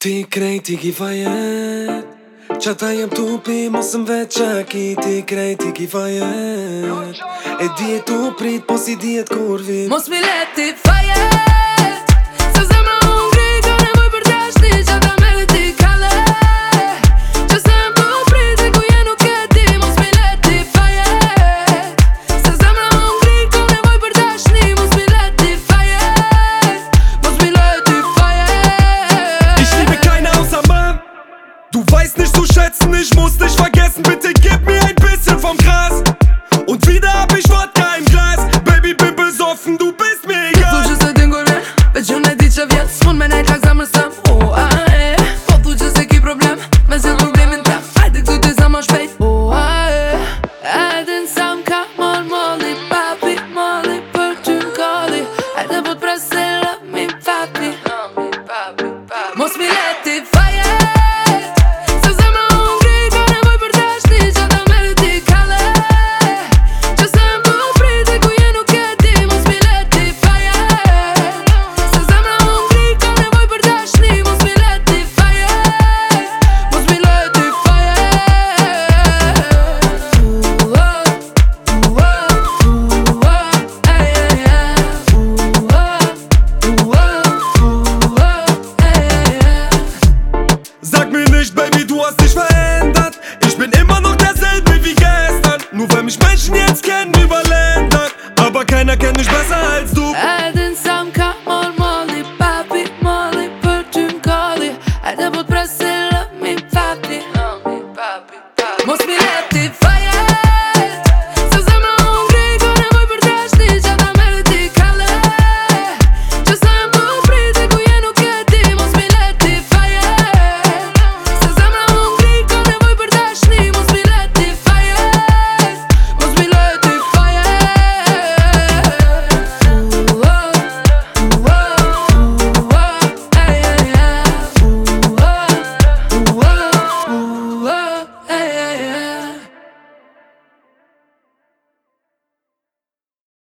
Ti krejt i ki fajet Qa ta jem tupi mos më qaki Ti krejt i ki fajet E di e tu prit po si di t'kur vit Mos mi let ti fajet Du weißt nicht zu schätzen, ich muss dich vergessen, bitte gib mir ein bisschen vom Gras. Okay, du hast dich verändert, ich bin immer noch derselbe wie gestern. Nur weil mich Menschen jetzt kennen über Länder, aber keiner kennt mich besser als du. Muss mir left it fight